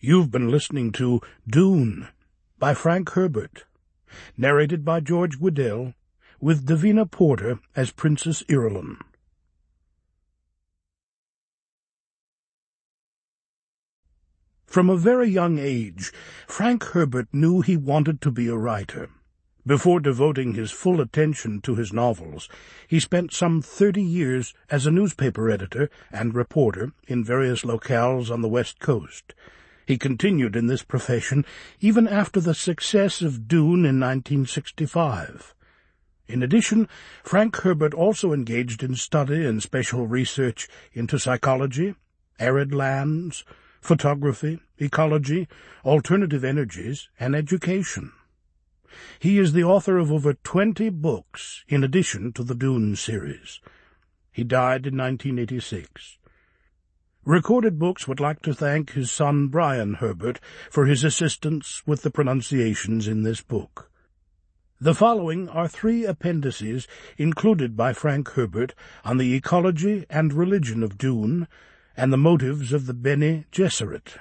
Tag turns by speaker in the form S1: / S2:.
S1: You've been listening to Dune by Frank Herbert, narrated by George Guidall, with Davina Porter as Princess Irulan. From a very young age, Frank Herbert knew he wanted to be a writer. Before devoting his full attention to his novels, he spent some thirty years as a newspaper editor and reporter in various locales on the West Coast. He continued in this profession even after the success of Dune in 1965. In addition, Frank Herbert also engaged in study and special research into psychology, arid lands, photography, ecology, alternative energies, and education. He is the author of over twenty books, in addition to the Dune series. He died in 1986. Recorded Books would like to thank his son Brian Herbert for his assistance with the pronunciations in this book. The following are three appendices included by Frank Herbert on the ecology and religion of Dune and the motives of the Bene Gesserit.